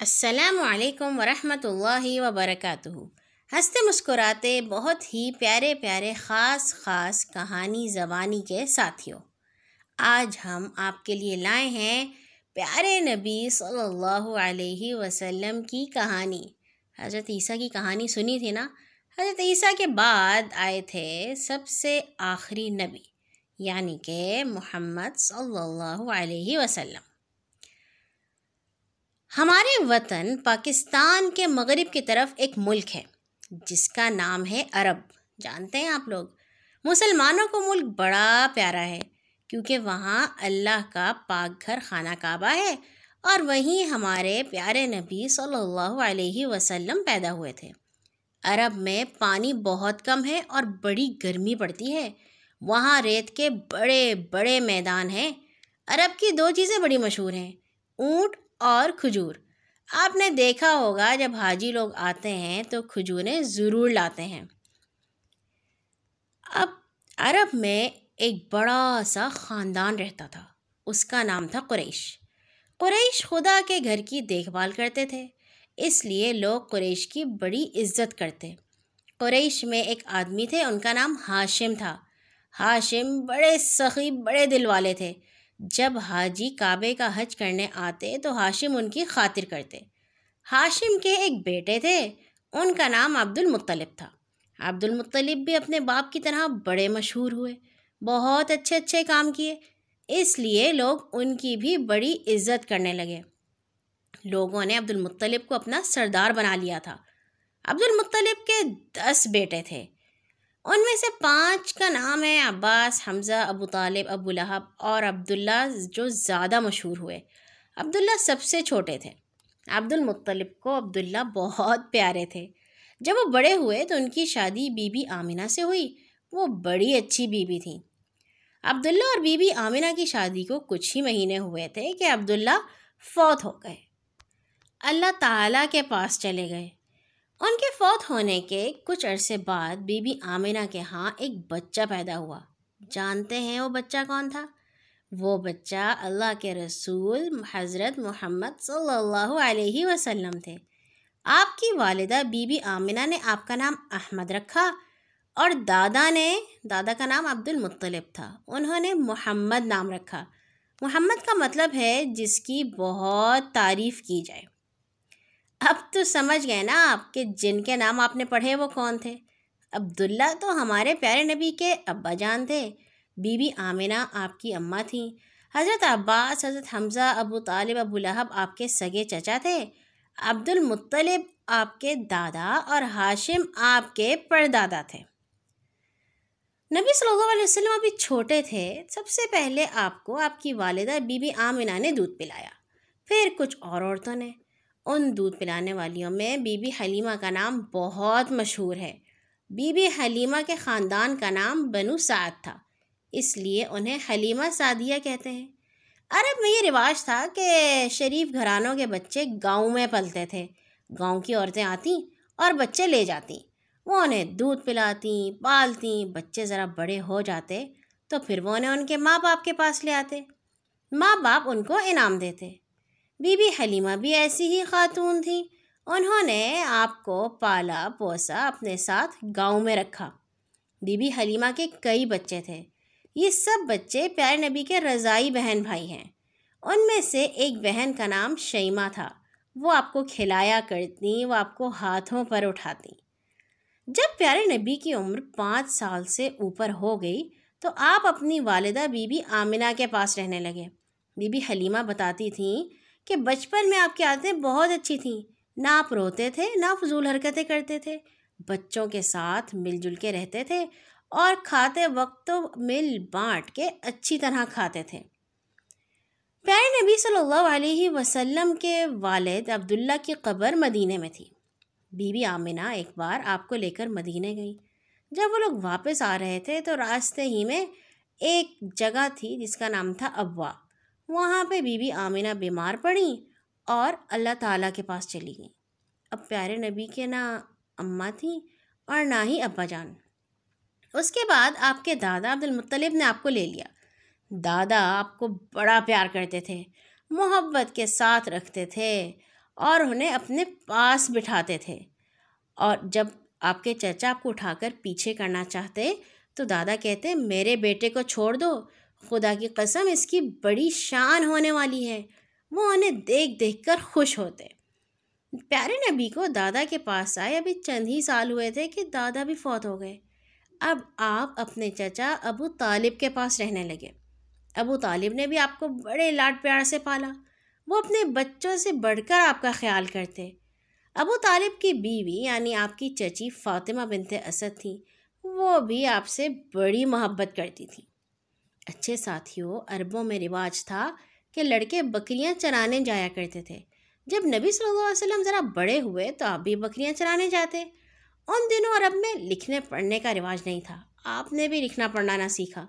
السلام علیکم ورحمۃ اللہ وبرکاتہ۔ ہنستے مسکراتے بہت ہی پیارے پیارے خاص خاص کہانی زبانی کے ساتھیوں۔ آج ہم آپ کے لیے لائے ہیں پیارے نبی صلی اللہ علیہ وسلم کی کہانی۔ حضرت عیسیٰ کی کہانی سنی تھی نا؟ حضرت عیسیٰ کے بعد آئے تھے سب سے آخری نبی یعنی کہ محمد صلی اللہ علیہ وسلم۔ ہمارے وطن پاکستان کے مغرب کی طرف ایک ملک ہے، جس کا نام ہے عرب۔ جانتے ہیں آپ لوگ؟ مسلمانوں کو ملک بڑا پیارا ہے، کیونکہ وہاں اللہ کا پاک گھر خانہ کعبہ ہے اور وہیں ہمارے پیارے نبی صلی اللہ علیہ وسلم پیدا ہوئے تھے۔ عرب میں پانی بہت کم ہے اور بڑی گرمی پڑتی ہے۔ وہاں ریت کے بڑے بڑے میدان ہیں۔ عرب کی دو چیزیں بڑی مشہور ہیں، اونٹ اور کھجور۔ آپ نے دیکھا ہوگا جب حاجی لوگ آتے ہیں تو کھجوریں ضرور لاتے ہیں۔ اب عرب میں ایک بڑا سا خاندان رہتا تھا۔ اس کا نام تھا قریش۔ قریش خدا کے گھر کی دیکھ بھال کرتے تھے۔ اس لیے لوگ قریش کی بڑی عزت کرتے۔ قریش میں ایک آدمی تھے، ان کا نام ہاشم تھا۔ ہاشم بڑے سخی، بڑے دل والے تھے۔ جب حاجی کعبے کا حج کرنے آتے تو ہاشم ان کی خاطر کرتے۔ ہاشم کے ایک بیٹے تھے، ان کا نام عبد المطلب تھا۔ عبد المطلب بھی اپنے باپ کی طرح بڑے مشہور ہوئے، بہت اچھے اچھے کام کیے۔ اس لیے لوگ ان کی بھی بڑی عزت کرنے لگے۔ لوگوں نے عبد المطلب کو اپنا سردار بنا لیا تھا۔ عبد المطلب کے دس بیٹے تھے۔ ان میں سے پانچ کا نام ہے عباس، حمزہ، ابو طالب، ابو لہب اور عبداللہ جو زیادہ مشہور ہوئے۔ عبداللہ سب سے چھوٹے تھے۔ عبد المطلب کو عبداللہ بہت پیارے تھے۔ جب وہ بڑے ہوئے تو ان کی شادی بی بی آمینہ سے ہوئی۔ وہ بڑی اچھی بی بی تھیں۔ عبداللہ اور بی بی آمینہ کی شادی کو کچھ ہی مہینے ہوئے تھے کہ عبداللہ فوت ہو گئے۔ اللہ تعالیٰ کے پاس چلے گئے۔ ان کے فوت ہونے کے کچھ عرصے بعد بی بی آمینہ کے ہاں ایک بچہ پیدا ہوا۔ جانتے ہیں وہ بچہ کون تھا؟ وہ بچہ اللہ کے رسول حضرت محمد صلی اللہ علیہ وسلم تھے۔ آپ کی والدہ بی بی آمینہ نے آپ کا نام احمد رکھا اور دادا نے، دادا کا نام عبد المطلب تھا۔ انہوں نے محمد نام رکھا۔ محمد کا مطلب ہے جس کی بہت تعریف کی جائے۔ اب تو سمجھ گئے نا آپ کہ جن کے نام آپ نے پڑھے وہ کون تھے۔ عبداللہ تو ہمارے پیارے نبی کے ابا جان تھے۔ بی بی آمینہ آپ کی اماں تھیں۔ حضرت عباس، حضرت حمزہ، ابو طالب، ابو لہب آپ کے سگے چچا تھے۔ عبد المطلب آپ کے دادا اور ہاشم آپ کے پردادا تھے۔ نبی صلی اللہ علیہ وسلم ابھی چھوٹے تھے۔ سب سے پہلے آپ کو آپ کی والدہ بی بی آمینہ نے دودھ پلایا۔ پھر کچھ اور عورتوں نے۔ ان دودھ پلانے والیوں میں بی بی حلیمہ کا نام بہت مشہور ہے۔ بی بی حلیمہ کے خاندان کا نام بنو سعد تھا، اس لیے انہیں حلیمہ سعدیہ کہتے ہیں۔ عرب میں یہ رواج تھا کہ شریف گھرانوں کے بچے گاؤں میں پلتے تھے۔ گاؤں کی عورتیں آتیں اور بچے لے جاتیں وہ انہیں دودھ پلاتیں پالتیں بچے ذرا بڑے ہو جاتے تو پھر وہ انہیں ان کے ماں باپ کے پاس لے آتے۔ ماں باپ ان کو انعام دیتے۔ بی بی حلیمہ بھی ایسی ہی خاتون تھیں۔ انہوں نے آپ کو پالا پوسا اپنے ساتھ گاؤں میں رکھا۔ بی بی حلیمہ کے کئی بچے تھے۔ یہ سب بچے پیارے نبی کے رضائی بہن بھائی ہیں۔ ان میں سے ایک بہن کا نام شیمہ تھا۔ وہ آپ کو کھلایا کرتی، وہ آپ کو ہاتھوں پر اٹھاتی۔ جب پیارے نبی کی عمر پانچ سال سے اوپر ہو گئی، تو آپ اپنی والدہ بی بی آمنہ کے پاس رہنے لگے۔ بی بی حلیمہ بتاتی تھیں کہ بچپن میں آپ کی عادتیں بہت اچھی تھیں۔ نہ آپ روتے تھے، نہ فضول حرکتیں کرتے تھے۔ بچوں کے ساتھ مل جل کے رہتے تھے اور کھاتے وقت تو مل بانٹ کے اچھی طرح کھاتے تھے۔ پیارے نبی صلی اللہ علیہ وسلم کے والد عبداللہ کی قبر مدینہ میں تھی۔ بی بی آمنہ ایک بار آپ کو لے کر مدینہ گئی۔ جب وہ لوگ واپس آ رہے تھے تو راستے ہی میں ایک جگہ تھی جس کا نام تھا ابوا۔ وہاں پہ بی بی آمینہ بیمار پڑیں اور اللہ تعالیٰ کے پاس چلی گئیں۔ اب پیارے نبی کے نہ اماں تھیں اور نہ ہی ابا جان۔ اس کے بعد آپ کے دادا عبد المطلب نے آپ کو لے لیا۔ دادا آپ کو بڑا پیار کرتے تھے، محبت کے ساتھ رکھتے تھے اور انہیں اپنے پاس بٹھاتے تھے۔ اور جب آپ کے چچا آپ کو اٹھا کر پیچھے کرنا چاہتے تو دادا کہتے، میرے بیٹے کو چھوڑ دو خدا کی قسم اس کی بڑی شان ہونے والی ہے۔ وہ انہیں دیکھ دیکھ کر خوش ہوتے پیارے نبی کو دادا کے پاس آئے، ابھی چند ہی سال ہوئے تھے کہ دادا بھی فوت ہو گئے۔ اب آپ اپنے چچا ابو طالب کے پاس رہنے لگے۔ ابو طالب نے بھی آپ کو بڑے لاڈ پیار سے پالا۔ وہ اپنے بچوں سے بڑھ کر آپ کا خیال کرتے۔ ابو طالب کی بیوی یعنی آپ کی چچی فاطمہ بنت اسد تھیں، وہ بھی آپ سے بڑی محبت کرتی تھیں۔ اچھے ساتھیوں، عربوں میں رواج تھا کہ لڑکے بکریاں چرانے جایا کرتے تھے۔ جب نبی صلی اللہ علیہ وسلم ذرا بڑے ہوئے تو آپ بھی بکریاں چرانے جاتے۔ ان دنوں عرب میں لکھنے پڑھنے کا رواج نہیں تھا۔ آپ نے بھی لکھنا پڑھنا نہ سیکھا۔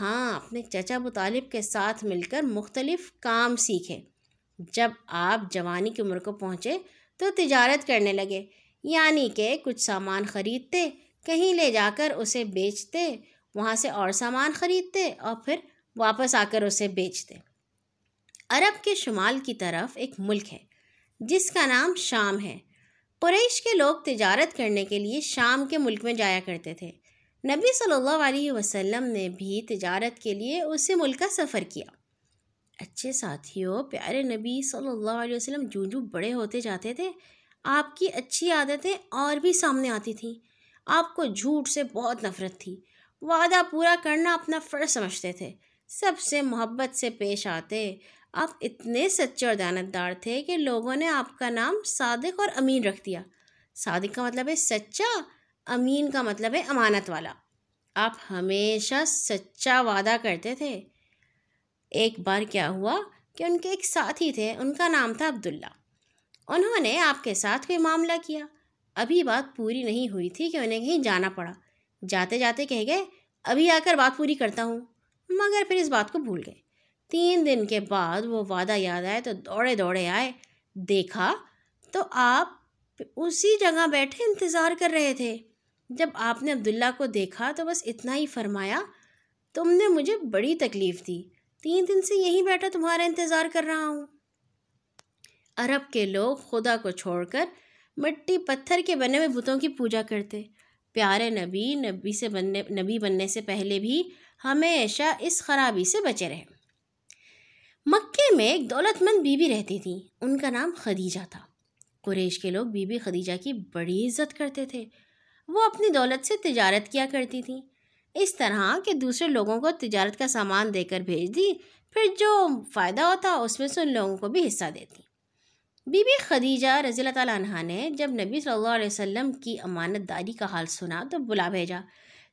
ہاں اپنے چچا ابو طالب کے ساتھ مل کر مختلف کام سیکھے۔ جب آپ جوانی کی عمر کو پہنچے تو تجارت کرنے لگے۔ یعنی کہ کچھ سامان خریدتے، کہیں لے جا کر اسے بیچتے وہاں سے اور سامان خریدتے اور پھر واپس آ کر اسے بیچتے۔ عرب کے شمال کی طرف ایک ملک ہے، جس کا نام شام ہے۔ قریش کے لوگ تجارت کرنے کے لیے شام کے ملک میں جایا کرتے تھے۔ نبی صلی اللہ علیہ وسلم نے بھی تجارت کے لیے اسی ملک کا سفر کیا۔ اچھے ساتھیوں، پیارے نبی صلی اللہ علیہ وسلم جو جو بڑے ہوتے جاتے تھے، آپ کی اچھی عادتیں اور بھی سامنے آتی تھیں۔ آپ کو جھوٹ سے بہت نفرت تھی۔ وعدہ پورا کرنا اپنا فرض سمجھتے تھے۔ سب سے محبت سے پیش آتے۔ آپ اتنے سچے اور دیانتدار تھے کہ لوگوں نے آپ کا نام صادق اور امین رکھ دیا۔ صادق کا مطلب ہے سچا، امین کا مطلب ہے امانت والا۔ آپ ہمیشہ سچا وعدہ کرتے تھے۔ ایک بار کیا ہوا کہ ان کے ایک ساتھی تھے، ان کا نام تھا عبداللہ۔ انہوں نے آپ کے ساتھ کوئی معاملہ کیا۔ ابھی بات پوری نہیں ہوئی تھی کہ انہیں کہیں جانا پڑا۔ جاتے جاتے کہہ گئے، ابھی آ کر بات پوری کرتا ہوں. مگر پھر اس بات کو بھول گئے۔ تین دن کے بعد وہ وعدہ یاد آئے تو دوڑے دوڑے آئے۔ دیکھا، تو آپ اسی جگہ بیٹھے انتظار کر رہے تھے۔ جب آپ نے عبداللہ کو دیکھا تو بس اتنا ہی فرمایا، تم نے مجھے بڑی تکلیف دی۔ تین دن سے یہیں بیٹھا تمہارا انتظار کر رہا ہوں۔ عرب کے لوگ خدا کو چھوڑ کر مٹی پتھر کے بنے ہوئے بتوں کی پوجا کرتے۔ پیارے نبی نبی سے بننے، نبی بننے سے پہلے بھی ہمیشہ اس خرابی سے بچے رہے۔ مکے میں ایک دولت مند بی بی رہتی تھی، ان کا نام خدیجہ تھا۔ قریش کے لوگ بی بی خدیجہ کی بڑی عزت کرتے تھے۔ وہ اپنی دولت سے تجارت کیا کرتی تھیں اس طرح کہ دوسرے لوگوں کو تجارت کا سامان دے کر بھیج دی، پھر جو فائدہ ہوتا اس میں سے ان لوگوں کو بھی حصہ دیتی۔ بی بی خدیجہ رضی اللہ تعالیٰ عنہ نے جب نبی صلی اللہ علیہ وسلم کی امانت داری کا حال سنا تو بلا بھیجا،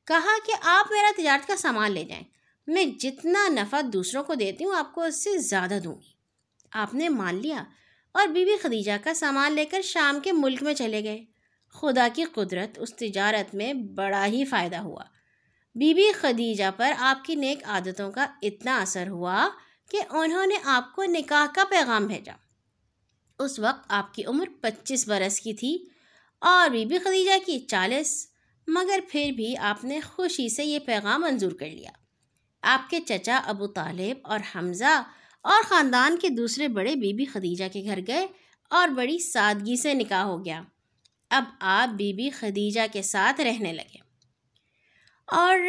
کہا کہ آپ میرا تجارت کا سامان لے جائیں۔ میں جتنا نفع دوسروں کو دیتی ہوں، آپ کو اس سے زیادہ دوں گی۔ آپ نے مان لیا اور بی بی خدیجہ کا سامان لے کر شام کے ملک میں چلے گئے۔ خدا کی قدرت اس تجارت میں بڑا ہی فائدہ ہوا۔ بی بی خدیجہ پر آپ کی نیک عادتوں کا اتنا اثر ہوا کہ انہوں نے آپ کو نکاح کا پیغام بھیجا۔ اس وقت آپ کی عمر پچیس برس کی تھی اور بی بی خدیجہ کی چالیس، مگر پھر بھی آپ نے خوشی سے یہ پیغام منظور کر لیا۔ آپ کے چچا ابو طالب اور حمزہ اور خاندان کے دوسرے بڑے بی بی خدیجہ کے گھر گئے اور بڑی سادگی سے نکاح ہو گیا۔ اب آپ بی بی خدیجہ کے ساتھ رہنے لگے۔ اور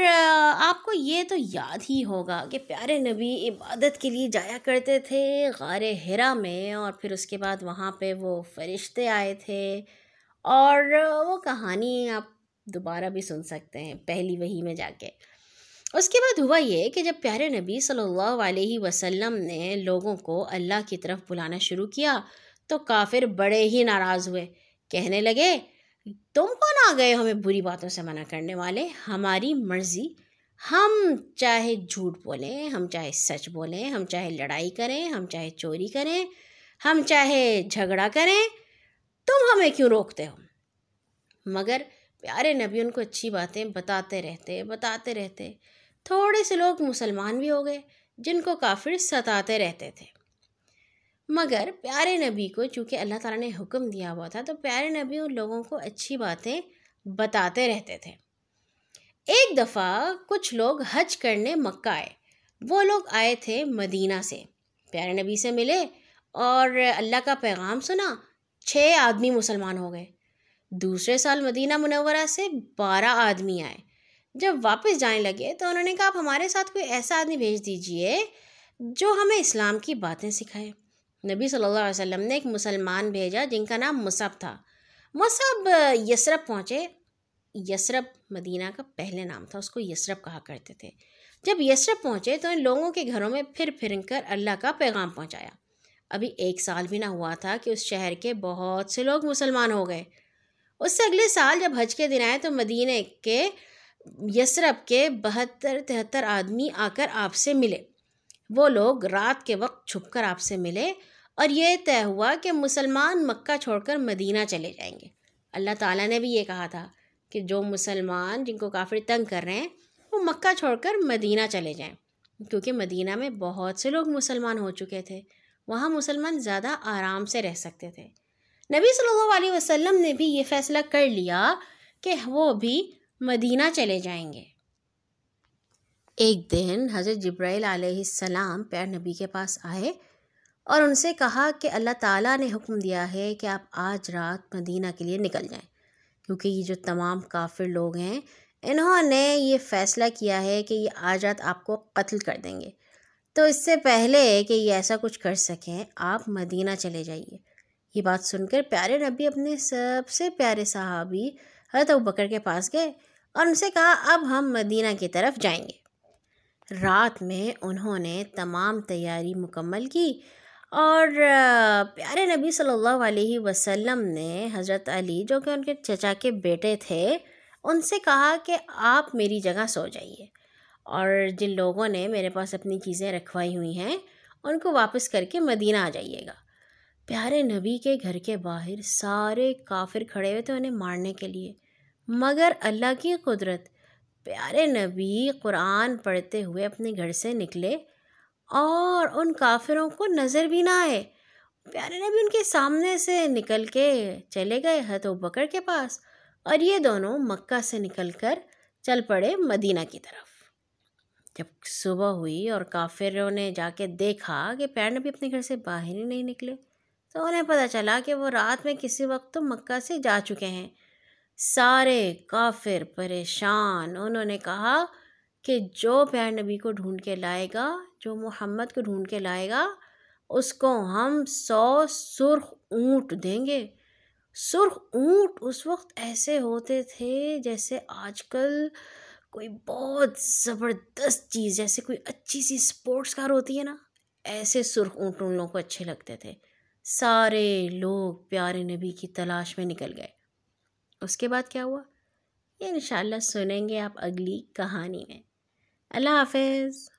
آپ کو یہ تو یاد ہی ہوگا کہ پیارے نبی عبادت کے لیے جایا کرتے تھے غار ہرا میں، اور پھر اس کے بعد وہاں پہ وہ فرشتے آئے تھے۔ اور وہ کہانی آپ دوبارہ بھی سن سکتے ہیں پہلی وہی میں جا کے۔ اس کے بعد ہوا یہ کہ جب پیارے نبی صلی اللہ علیہ وسلم نے لوگوں کو اللہ کی طرف بلانا شروع کیا تو کافر بڑے ہی ناراض ہوئے۔ کہنے لگے تم کون آ گئے ہمیں بری باتوں سے منع کرنے والے؟ ہماری مرضی، ہم چاہے جھوٹ بولیں، ہم چاہے سچ بولیں، ہم چاہے لڑائی کریں، ہم چاہے چوری کریں، ہم چاہے جھگڑا کریں، تم ہمیں کیوں روکتے ہو؟ مگر پیارے نبی ان کو اچھی باتیں بتاتے رہتے بتاتے رہتے، تھوڑے سے لوگ مسلمان بھی ہو گئے جن کو کافر ستاتے رہتے تھے۔ مگر پیارے نبی کو چونکہ اللہ تعالیٰ نے حکم دیا ہوا تھا، تو پیارے نبی ان لوگوں کو اچھی باتیں بتاتے رہتے تھے۔ ایک دفعہ کچھ لوگ حج کرنے مکہ آئے۔ وہ لوگ آئے تھے مدینہ سے۔ پیارے نبی سے ملے اور اللہ کا پیغام سنا، چھ آدمی مسلمان ہو گئے۔ دوسرے سال مدینہ منورہ سے بارہ آدمی آئے۔ جب واپس جانے لگے تو انہوں نے کہا، آپ ہمارے ساتھ کوئی ایسا آدمی بھیج دیجیے جو ہمیں اسلام کی باتیں سکھائے۔ نبی صلی اللہ علیہ وسلم نے ایک مسلمان بھیجا جن کا نام مصعب تھا۔ مصعب یسرب پہنچے۔ یسرب مدینہ کا پہلے نام تھا، اس کو یسرب کہا کرتے تھے۔ جب یسرب پہنچے تو ان لوگوں کے گھروں میں پھر پھر کر اللہ کا پیغام پہنچایا۔ ابھی ایک سال بھی نہ ہوا تھا کہ اس شہر کے بہت سے لوگ مسلمان ہو گئے۔ اس سے اگلے سال جب حج کے دن آئے تو مدینہ کے، یسرب کے بہتر تہتر آدمی آ کر آپ سے ملے۔ وہ لوگ رات کے وقت چھپ کر آپ سے ملے اور یہ طے ہوا کہ مسلمان مکہ چھوڑ کر مدینہ چلے جائیں گے۔ اللہ تعالیٰ نے بھی یہ کہا تھا کہ جو مسلمان جن کو کافی تنگ کر رہے ہیں، وہ مکہ چھوڑ کر مدینہ چلے جائیں۔ کیونکہ مدینہ میں بہت سے لوگ مسلمان ہو چکے تھے، وہاں مسلمان زیادہ آرام سے رہ سکتے تھے۔ نبی صلی اللہ علیہ وسلم نے بھی یہ فیصلہ کر لیا کہ وہ بھی مدینہ چلے جائیں گے۔ ایک دن حضرت جبرائیل علیہ السلام پیر نبی کے پاس آئے اور ان سے کہا کہ اللہ تعالیٰ نے حکم دیا ہے کہ آپ آج رات مدینہ کے لیے نکل جائیں، کیونکہ یہ جو تمام کافر لوگ ہیں، انہوں نے یہ فیصلہ کیا ہے کہ یہ آج رات آپ کو قتل کر دیں گے۔ تو اس سے پہلے کہ یہ ایسا کچھ کر سکیں، آپ مدینہ چلے جائیے۔ یہ بات سن کر پیارے نبی اپنے سب سے پیارے صحابی حضرت بکر کے پاس گئے اور ان سے کہا، اب ہم مدینہ کی طرف جائیں گے۔ رات میں انہوں نے تمام تیاری مکمل کی اور پیارے نبی صلی اللہ علیہ وسلم نے حضرت علی، جو کہ ان کے چچا کے بیٹے تھے، ان سے کہا کہ آپ میری جگہ سو جائیے۔ اور جن لوگوں نے میرے پاس اپنی چیزیں رکھوائی ہوئی ہیں، ان کو واپس کر کے مدینہ آ جائیے گا۔ پیارے نبی کے گھر کے باہر سارے کافر کھڑے ہوئے تھے انہیں مارنے کے لیے، مگر اللہ کی قدرت پیارے نبی قرآن پڑھتے ہوئے اپنے گھر سے نکلے اور ان کافروں کو نظر بھی نہ آئے۔ پیارے نبی ان کے سامنے سے نکل کے چلے گئے حت و بکر کے پاس اور یہ دونوں مکہ سے نکل کر چل پڑے مدینہ کی طرف۔ جب صبح ہوئی اور کافروں نے جا کے دیکھا کہ پیار نبی اپنے گھر سے باہر ہی نہیں نکلے تو انہیں پتہ چلا کہ وہ رات میں کسی وقت تو مکہ سے جا چکے ہیں۔ سارے کافر پریشان۔ انہوں نے کہا کہ جو پیار نبی کو ڈھونڈ کے لائے گا، جو محمد کو ڈھونڈ کے لائے گا، اس کو ہم سو سرخ اونٹ دیں گے۔ سرخ اونٹ اس وقت ایسے ہوتے تھے جیسے آج کل کوئی بہت زبردست چیز، جیسے کوئی اچھی سی اسپورٹس کار ہوتی ہے نا، ایسے سرخ اونٹ ان لوگوں کو اچھے لگتے تھے۔ سارے لوگ پیارے نبی کی تلاش میں نکل گئے۔ اس کے بعد کیا ہوا؟ یہ انشاءاللہ سنیں گے آپ اگلی کہانی میں۔ اللہ حافظ۔